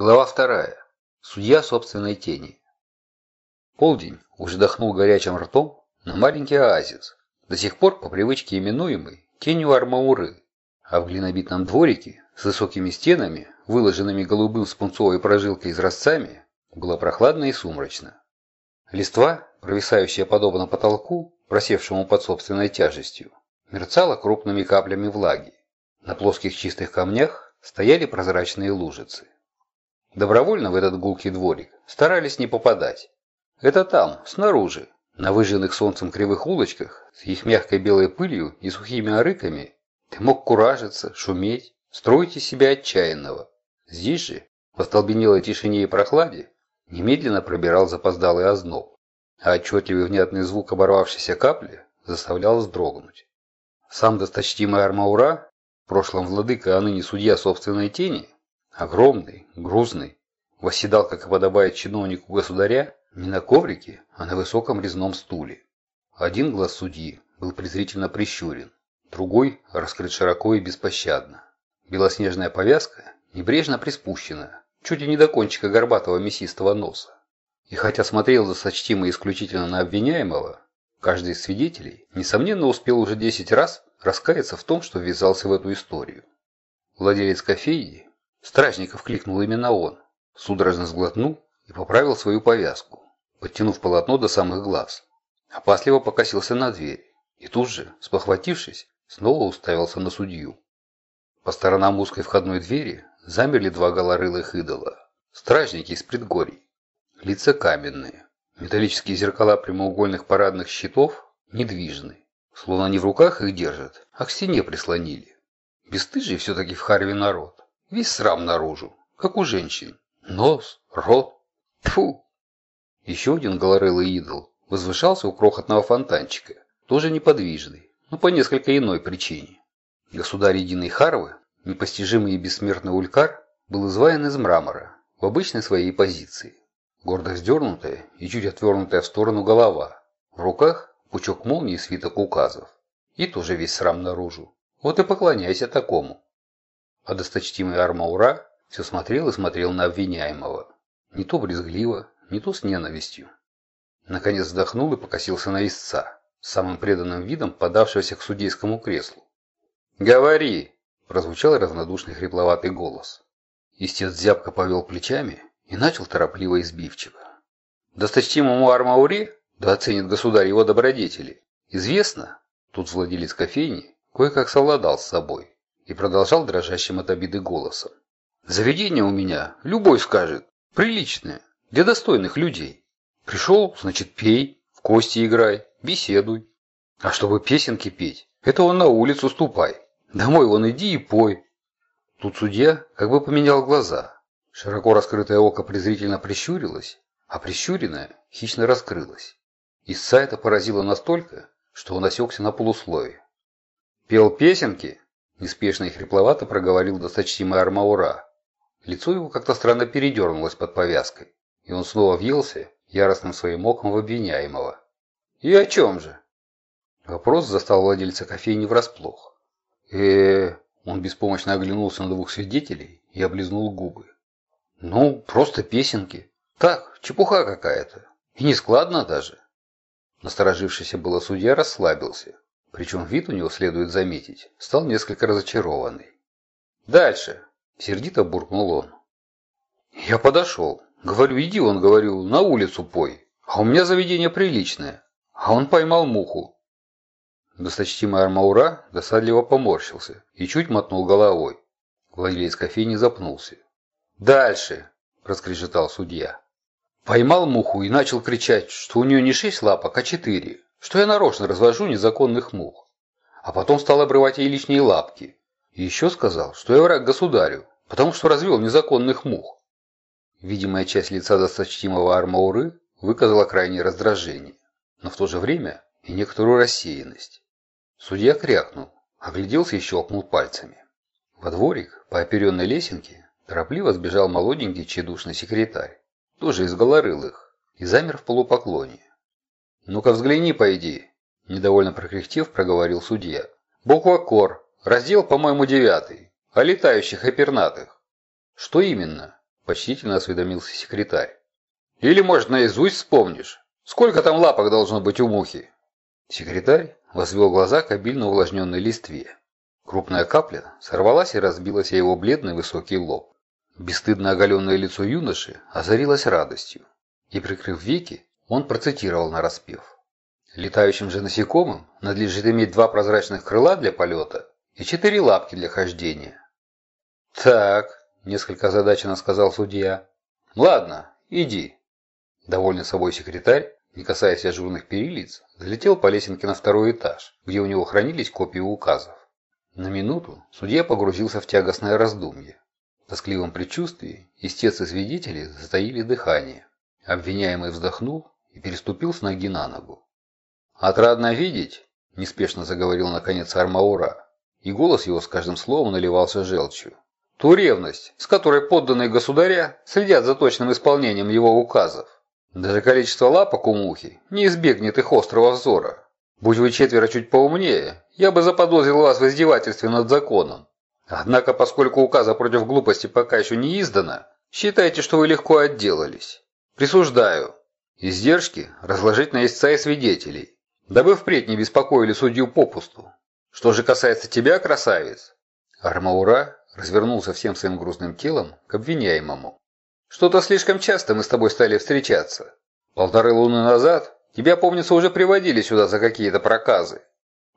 Глава вторая. Судья собственной тени. Полдень уже дохнул горячим ртом на маленький оазис, до сих пор по привычке именуемый тенью Армауры, а в глинобитном дворике с высокими стенами, выложенными голубым с пунцовой прожилкой изразцами, было прохладно и сумрачно. Листва, провисающая подобно потолку, просевшему под собственной тяжестью, мерцала крупными каплями влаги. На плоских чистых камнях стояли прозрачные лужицы. Добровольно в этот гулкий дворик старались не попадать. Это там, снаружи, на выжженных солнцем кривых улочках, с их мягкой белой пылью и сухими арыками, ты мог куражиться, шуметь, строить из себя отчаянного. Здесь же, в остолбенелой тишине и прохладе, немедленно пробирал запоздалый озноб, а отчетливый внятный звук оборвавшейся капли заставлял вздрогнуть. Сам досточтимый Армаура, в прошлом владыка, а ныне судья собственной тени, Огромный, грузный, восседал, как и подобает чиновнику государя, не на коврике, а на высоком резном стуле. Один глаз судьи был презрительно прищурен, другой раскрыт широко и беспощадно. Белоснежная повязка небрежно приспущена, чуть ли не до кончика горбатого мясистого носа. И хотя смотрел досточтимо исключительно на обвиняемого, каждый из свидетелей, несомненно, успел уже десять раз раскаяться в том, что ввязался в эту историю. Владелец кофейни Стражников кликнул именно он. Судорожно сглотнул и поправил свою повязку, подтянув полотно до самых глаз. Опасливо покосился на дверь и тут же, спохватившись, снова уставился на судью. По сторонам узкой входной двери замерли два голорылых идола. Стражники из предгорий. Лица каменные. Металлические зеркала прямоугольных парадных щитов недвижны. Словно не в руках их держат, а к стене прислонили. Бестыжий все-таки в Харве народ. Весь срам наружу, как у женщин. Нос, рот. Тфу. Еще один голорылый идол возвышался у крохотного фонтанчика, тоже неподвижный, но по несколько иной причине. Государь единой Харвы, непостижимый и бессмертный улькар, был изваян из мрамора в обычной своей позиции. Гордо вздернутая и чуть отвернутая в сторону голова. В руках пучок молнии и свиток указов. И тоже весь срам наружу. Вот и поклоняйся такому. А досточтимый Армаура все смотрел и смотрел на обвиняемого. Не то брезгливо, не то с ненавистью. Наконец вздохнул и покосился на истца, самым преданным видом подавшегося к судейскому креслу. «Говори!» – прозвучал равнодушный хрипловатый голос. Истец зябко повел плечами и начал торопливо и. «Досточтимому Армауре, да оценит государь его добродетели, известно, тут владелец кофейни кое-как совладал с собой, и продолжал дрожащим от обиды голосом. «Заведение у меня, любой скажет, приличное, для достойных людей. Пришел, значит, пей, в кости играй, беседуй. А чтобы песенки петь, это он на улицу ступай. Домой вон иди и пой». Тут судья как бы поменял глаза. Широко раскрытое око презрительно прищурилось, а прищуренное хищно раскрылось. Исса это поразило настолько, что он осекся на полуслове. «Пел песенки?» Неспешно и хрипловато проговорил досточтимый Армаура. Лицо его как-то странно передернулось под повязкой, и он снова въелся яростным своим оком в обвиняемого. «И о чем же?» Вопрос застал владельца кофейни врасплох. э Он беспомощно оглянулся на двух свидетелей и облизнул губы. «Ну, просто песенки. Так, чепуха какая-то. И не складно даже». Насторожившийся было судья расслабился. Причем вид у него, следует заметить, стал несколько разочарованный. «Дальше!» – сердито буркнул он. Я подошел. Говорю, иди, он, говорю, на улицу пой. А у меня заведение приличное. А он поймал муху. Досточтимый Армаура досадливо поморщился и чуть мотнул головой. Владелец кофейни запнулся. «Дальше!» – раскрежетал судья. Поймал муху и начал кричать, что у нее не шесть лапок, а четыре что я нарочно развожу незаконных мух. А потом стал обрывать ей лишние лапки. И еще сказал, что я враг государю, потому что развел незаконных мух. Видимая часть лица досточтимого Армауры выказала крайнее раздражение, но в то же время и некоторую рассеянность. Судья крякнул, огляделся и щелкнул пальцами. Во дворик по оперенной лесенке торопливо сбежал молоденький тщедушный секретарь, тоже из голорылых, и замер в полупоклоне. «Ну-ка взгляни, пойди», – недовольно прокряхтев, проговорил судья. «Буква КОР. Раздел, по-моему, девятый. О летающих и пернатых». «Что именно?» – почтительно осведомился секретарь. «Или, может, наизусть вспомнишь? Сколько там лапок должно быть у мухи?» Секретарь возвел глаза к обильно увлажненной листве. Крупная капля сорвалась и разбилась о его бледный высокий лоб. Бесстыдно оголенное лицо юноши озарилось радостью, и, прикрыв веки, он процитировал нараспев. Летающим же насекомым надлежит иметь два прозрачных крыла для полета и четыре лапки для хождения. «Так», – несколько озадаченно сказал судья. «Ладно, иди». Довольный собой секретарь, не касаясь ажурных перилиц, залетел по лесенке на второй этаж, где у него хранились копии указов. На минуту судья погрузился в тягостное раздумье. В тоскливом предчувствии истец и свидетели затаили дыхание. Обвиняемый вздохнул и переступил с ноги на ногу. «Отрадно видеть», – неспешно заговорил наконец Армаура, и голос его с каждым словом наливался желчью. «Ту ревность, с которой подданные государя следят за точным исполнением его указов. Даже количество лапок у мухи не избегнет их острого взора. Будь вы четверо чуть поумнее, я бы заподозрил вас в издевательстве над законом. Однако, поскольку указа против глупости пока еще не издано, считайте, что вы легко отделались. Присуждаю. Издержки разложить на истца и свидетелей, дабы впредь не беспокоили судью попусту. Что же касается тебя, красавец? Армаура развернулся всем своим грустным телом к обвиняемому. Что-то слишком часто мы с тобой стали встречаться. Полторы луны назад тебя, помнится, уже приводили сюда за какие-то проказы.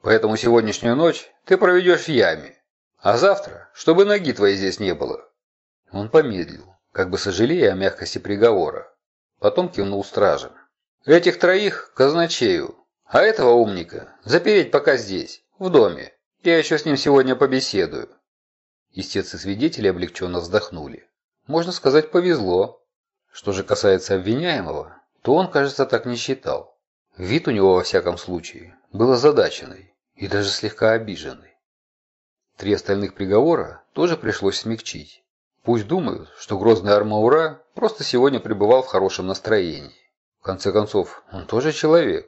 Поэтому сегодняшнюю ночь ты проведешь в яме. А завтра, чтобы ноги твоей здесь не было. Он помедлил, как бы сожалея о мягкости приговора. Потом кивнул стражем. «Этих троих – казначею, а этого умника запереть пока здесь, в доме. Я еще с ним сегодня побеседую». Истец и свидетели облегченно вздохнули. Можно сказать, повезло. Что же касается обвиняемого, то он, кажется, так не считал. Вид у него, во всяком случае, был озадаченный и даже слегка обиженный. Три остальных приговора тоже пришлось смягчить. Пусть думают, что грозный Армаура просто сегодня пребывал в хорошем настроении. В конце концов, он тоже человек.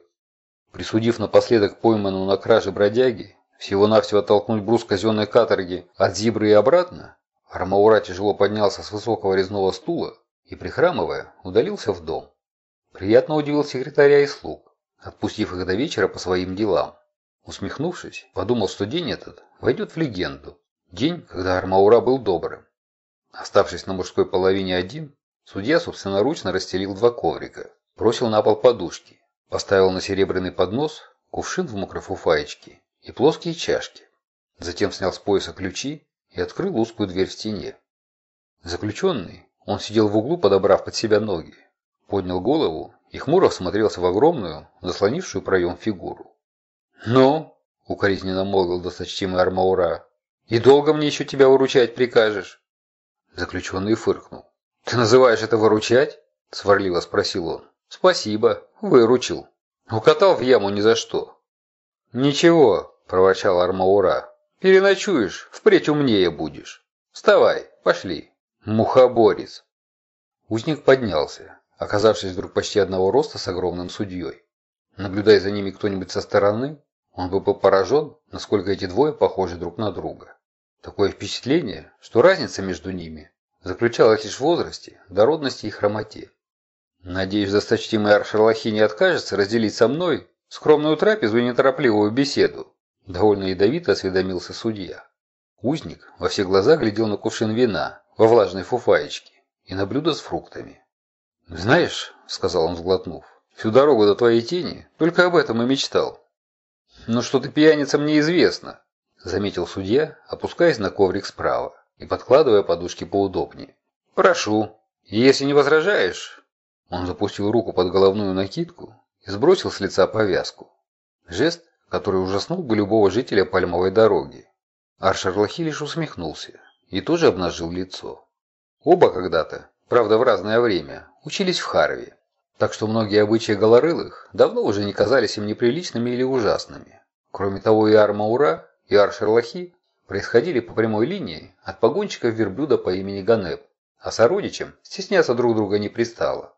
Присудив напоследок пойманному на краже бродяги, всего-навсего толкнуть брус казенной каторги от Зибры и обратно, Армаура тяжело поднялся с высокого резного стула и, прихрамывая, удалился в дом. Приятно удивил секретаря и слуг, отпустив их до вечера по своим делам. Усмехнувшись, подумал, что день этот войдет в легенду. День, когда Армаура был добрым. Оставшись на мужской половине один, судья собственноручно расстелил два коврика, бросил на пол подушки, поставил на серебряный поднос кувшин в мокрой фуфаечке и плоские чашки. Затем снял с пояса ключи и открыл узкую дверь в стене. Заключенный, он сидел в углу, подобрав под себя ноги, поднял голову и хмуро смотрелся в огромную, заслонившую проем фигуру. «Ну?» — укоризненно молвил досточтимый Армаура. «И долго мне еще тебя выручать прикажешь?» Заключенный фыркнул. «Ты называешь это выручать?» – сварливо спросил он. «Спасибо, выручил. Укатал в яму ни за что». «Ничего», – проворчал Армаура. «Переночуешь, впредь умнее будешь. Вставай, пошли. Мухоборец». Узник поднялся, оказавшись вдруг почти одного роста с огромным судьей. Наблюдая за ними кто-нибудь со стороны, он бы был поражен, насколько эти двое похожи друг на друга. Такое впечатление, что разница между ними заключалась лишь в возрасте, дородности и хромоте. Надеюсь, досточтимый Аршерлахи не откажется разделить со мной скромную трапезу и неторопливую беседу. Довольно ядовито осведомился судья. Узник во все глаза глядел на кувшин вина во влажной фуфаечке и на блюдо с фруктами. «Знаешь», — сказал он, сглотнув, — «всю дорогу до твоей тени только об этом и мечтал». «Но что ты пьяница мне известно заметил судья, опускаясь на коврик справа и подкладывая подушки поудобнее. «Прошу, если не возражаешь...» Он запустил руку под головную накидку и сбросил с лица повязку. Жест, который ужаснул бы любого жителя Пальмовой дороги. Аршерлахи лишь усмехнулся и тоже обнажил лицо. Оба когда-то, правда в разное время, учились в Харве, так что многие обычаи голорылых давно уже не казались им неприличными или ужасными. Кроме того, и Армаура и Аршерлахи происходили по прямой линии от погонщиков верблюда по имени Ганеб, а сородичам стесняться друг друга не пристало.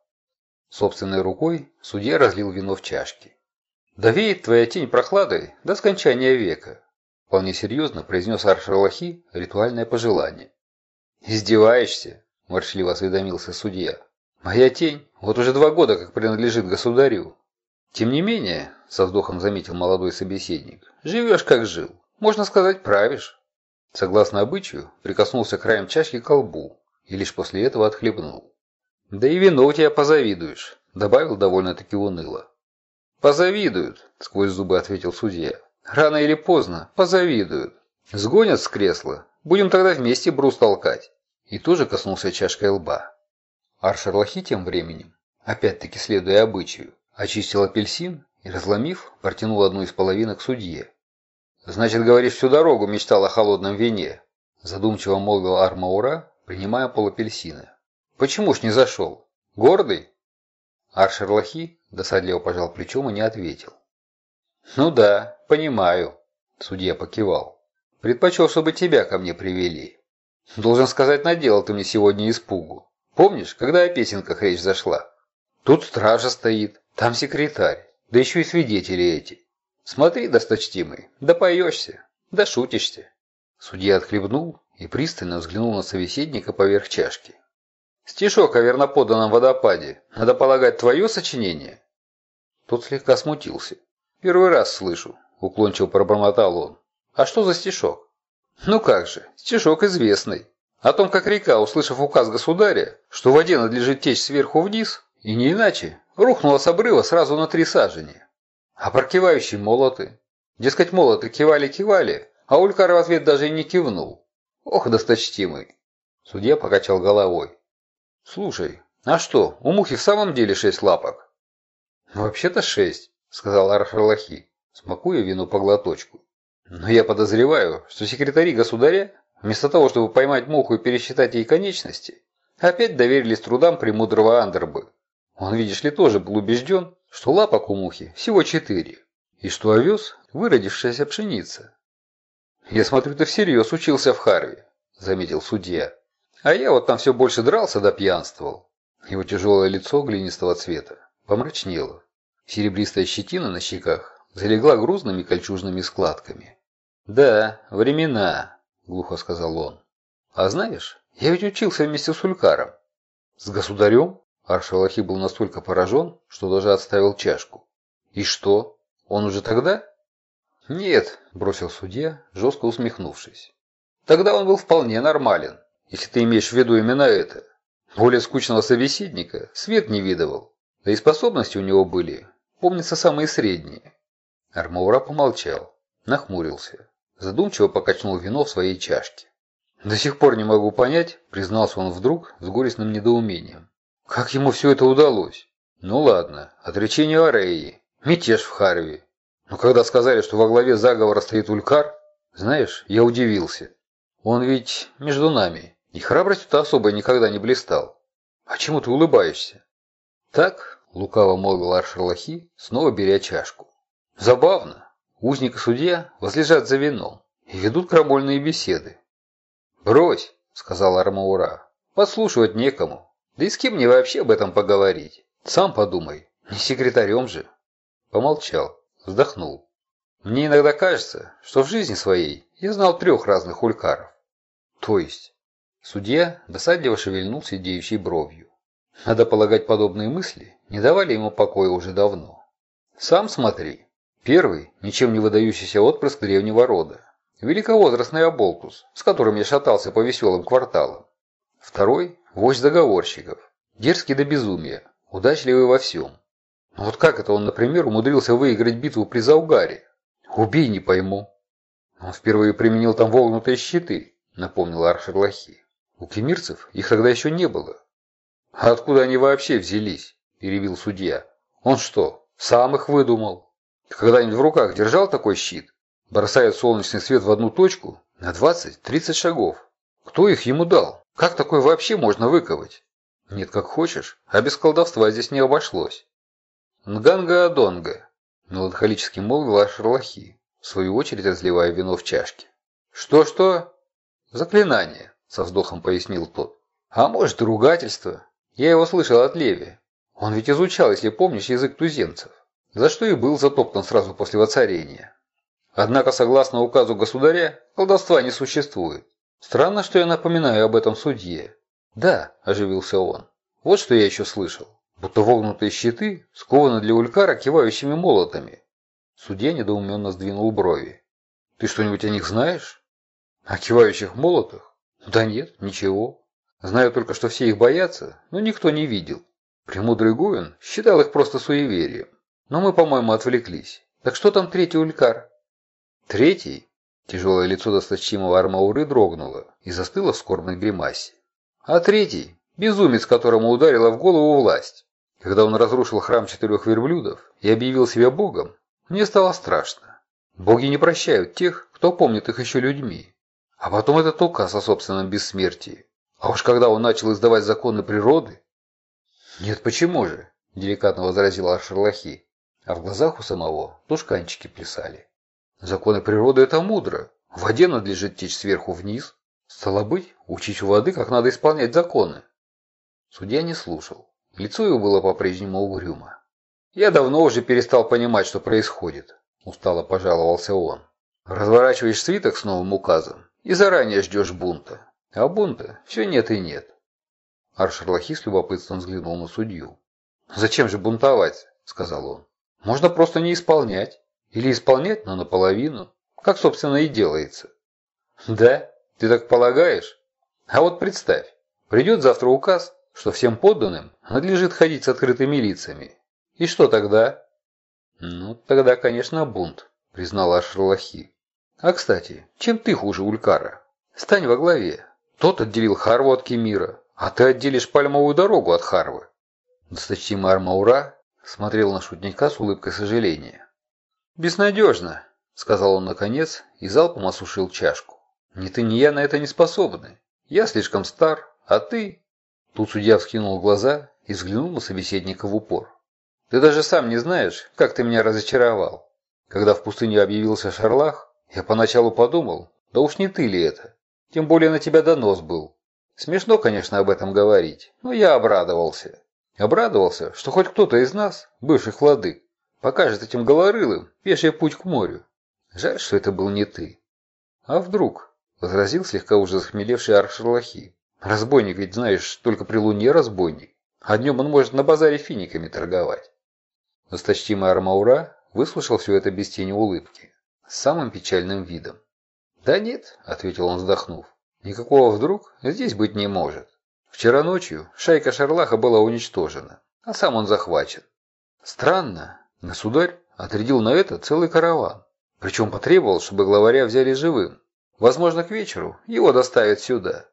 Собственной рукой судья разлил вино в чашки. «Да веет твоя тень прохладой до скончания века», вполне серьезно произнес Аршерлахи ритуальное пожелание. «Издеваешься?» – ворчливо осведомился судья. «Моя тень вот уже два года как принадлежит государю. Тем не менее, – со вздохом заметил молодой собеседник, – живешь как жил. Можно сказать, правишь». Согласно обычаю, прикоснулся краем чашки к колбу и лишь после этого отхлебнул. «Да и вино у тебя позавидуешь», – добавил довольно-таки уныло. «Позавидуют», – сквозь зубы ответил судья. «Рано или поздно позавидуют. Сгонят с кресла. Будем тогда вместе брус толкать». И тоже коснулся чашкой лба. Аршерлахи тем временем, опять-таки следуя обычаю, очистил апельсин и, разломив, протянул одну из половинок судье. «Значит, говоришь, всю дорогу мечтал о холодном вине?» Задумчиво молвил Армаура, принимая пол апельсина. «Почему ж не зашел? Гордый?» Аршерлахи досадливо пожал плечом и не ответил. «Ну да, понимаю», – судья покивал. «Предпочел, чтобы тебя ко мне привели. Должен сказать, наделал ты мне сегодня испугу. Помнишь, когда о песенках речь зашла? Тут стража стоит, там секретарь, да еще и свидетели эти. Смотри, досточтимый, да поешься, да шутишься. Судья отхлебнул и пристально взглянул на собеседника поверх чашки. «Стишок о верноподанном водопаде. Надо полагать, твое сочинение?» Тот слегка смутился. «Первый раз слышу», — уклончиво пробормотал он. «А что за стишок?» «Ну как же, стишок известный. О том, как река, услышав указ государя, что воде надлежит течь сверху вниз, и не иначе, рухнула с обрыва сразу на три сажени. А прокивающие молоты? Дескать, молоты кивали-кивали, а Улькар в ответ даже и не кивнул. Ох, досточтимый. Судья покачал головой. Слушай, а что, у мухи в самом деле шесть лапок? Вообще-то шесть, сказал Архарлахи, смакуя вину по глоточку. Но я подозреваю, что секретари государя Вместо того, чтобы поймать муху и пересчитать ей конечности, опять доверились трудам премудрого Андербы. Он, видишь ли, тоже был убежден, что лапок у мухи всего четыре, и что овес – выродившаяся пшеница. «Я смотрю, ты всерьез учился в Харве», – заметил судья. «А я вот там все больше дрался да пьянствовал». Его тяжелое лицо глинистого цвета помрачнело. Серебристая щетина на щеках залегла грузными кольчужными складками. «Да, времена», – глухо сказал он. «А знаешь, я ведь учился вместе с Улькаром». «С государем?» Аршалахи был настолько поражен, что даже отставил чашку. «И что? Он уже тогда?» «Нет», – бросил судья, жестко усмехнувшись. «Тогда он был вполне нормален, если ты имеешь в виду именно это. Более скучного собеседника свет не видывал, да и способности у него были, помнится, самые средние». Армаура помолчал, нахмурился. Задумчиво покачнул вино в своей чашке. «До сих пор не могу понять», – признался он вдруг с горестным недоумением. «Как ему все это удалось? Ну ладно, отречение Ареи, мятеж в Харви. Но когда сказали, что во главе заговора стоит Улькар, знаешь, я удивился. Он ведь между нами, и храбростью-то особо никогда не блистал. А чему ты улыбаешься?» «Так», – лукаво молвил Аршерлахи, снова беря чашку. «Забавно. Узник и судья возлежат за вином и ведут крамольные беседы. «Брось», — сказал Армаура, — «подслушивать некому. Да и с кем мне вообще об этом поговорить? Сам подумай, не секретарем же». Помолчал, вздохнул. «Мне иногда кажется, что в жизни своей я знал трех разных улькаров. То есть...» Судья досадливо шевельнул сидеющей бровью. Надо полагать, подобные мысли не давали ему покоя уже давно. «Сам смотри», Первый – ничем не выдающийся отпрыск древнего рода. Великовозрастный оболтус, с которым я шатался по веселым кварталам. Второй – вождь заговорщиков. Дерзкий до безумия, удачливый во всем. Но вот как это он, например, умудрился выиграть битву при Заугаре? Убей, не пойму. Он впервые применил там вогнутые щиты, напомнил Аршерлахи. У кемирцев их тогда еще не было. А откуда они вообще взялись? Перебил судья. Он что, сам их выдумал? Когда-нибудь в руках держал такой щит? Бросает солнечный свет в одну точку на 20-30 шагов. Кто их ему дал? Как такое вообще можно выковать? Нет, как хочешь, а без колдовства здесь не обошлось. Нганга-адонга, меланхолически молвил Ашерлахи, в свою очередь разливая вино в чашке. Что-что? Заклинание, со вздохом пояснил тот. А может, ругательство? Я его слышал от Леви. Он ведь изучал, если помнишь, язык туземцев за что и был затоптан сразу после воцарения. Однако, согласно указу государя, колдовства не существует. Странно, что я напоминаю об этом судье. «Да», – оживился он. «Вот что я еще слышал. Будто вогнутые щиты скованы для улькара кивающими молотами». Судья недоуменно сдвинул брови. «Ты что-нибудь о них знаешь?» «О кивающих молотах?» «Да нет, ничего. Знаю только, что все их боятся, но никто не видел. Премудрый Говин считал их просто суеверием. Но мы, по-моему, отвлеклись. Так что там третий улькар?» «Третий?» Тяжелое лицо досточимого Армауры дрогнуло и застыло в скорбной гримасе. А третий – безумец, которому ударила в голову власть. Когда он разрушил храм четырех верблюдов и объявил себя богом, мне стало страшно. Боги не прощают тех, кто помнит их еще людьми. А потом этот указ о собственном бессмертии. А уж когда он начал издавать законы природы... «Нет, почему же?» – деликатно возразил Аршерлахи. А в глазах у самого тушканчики плясали. «Законы природы – это мудро. В воде надлежит течь сверху вниз, Стало быть, учить у воды, как надо исполнять законы. Судья не слушал. Лицо его было по-прежнему угрюмо. «Я давно уже перестал понимать, что происходит», – устало пожаловался он. «Разворачиваешь свиток с новым указом и заранее ждешь бунта. А бунта все нет и нет». Аршерлахи с любопытством взглянул на судью. «Зачем же бунтовать?» – сказал он. «Можно просто не исполнять. Или исполнять, но наполовину. Как, собственно, и делается». «Да?» Ты так полагаешь? А вот представь, придет завтра указ, что всем подданным надлежит ходить с открытыми лицами. И что тогда? Ну, тогда, конечно, бунт, признала Ашерлахи. А, кстати, чем ты хуже Улькара? Стань во главе. Тот отделил Харву от Кемира, а ты отделишь пальмовую дорогу от Харвы. Досточтимый Армаура смотрел на шутника с улыбкой сожаления. «Безнадежно», — сказал он наконец и залпом осушил чашку. Ни ты, ни я на это не способны. Я слишком стар, а ты...» Тут судья вскинул глаза и взглянул на собеседника в упор. «Ты даже сам не знаешь, как ты меня разочаровал. Когда в пустыне объявился Шарлах, я поначалу подумал, да уж не ты ли это? Тем более на тебя донос был. Смешно, конечно, об этом говорить, но я обрадовался. Обрадовался, что хоть кто-то из нас, бывших владык, покажет этим голорылым пеший путь к морю. Жаль, что это был не ты. А вдруг? – возразил слегка уже захмелевший Аршерлахи. «Разбойник ведь, знаешь, только при луне разбойник, а днем он может на базаре финиками торговать». Досточтимый Армаура выслушал все это без тени улыбки, с самым печальным видом. «Да нет», – ответил он, вздохнув, – «никакого вдруг здесь быть не может. Вчера ночью шайка Шарлаха была уничтожена, а сам он захвачен. Странно, государь отрядил на это целый караван, причем потребовал, чтобы главаря взяли живым. Возможно, к вечеру его доставят сюда.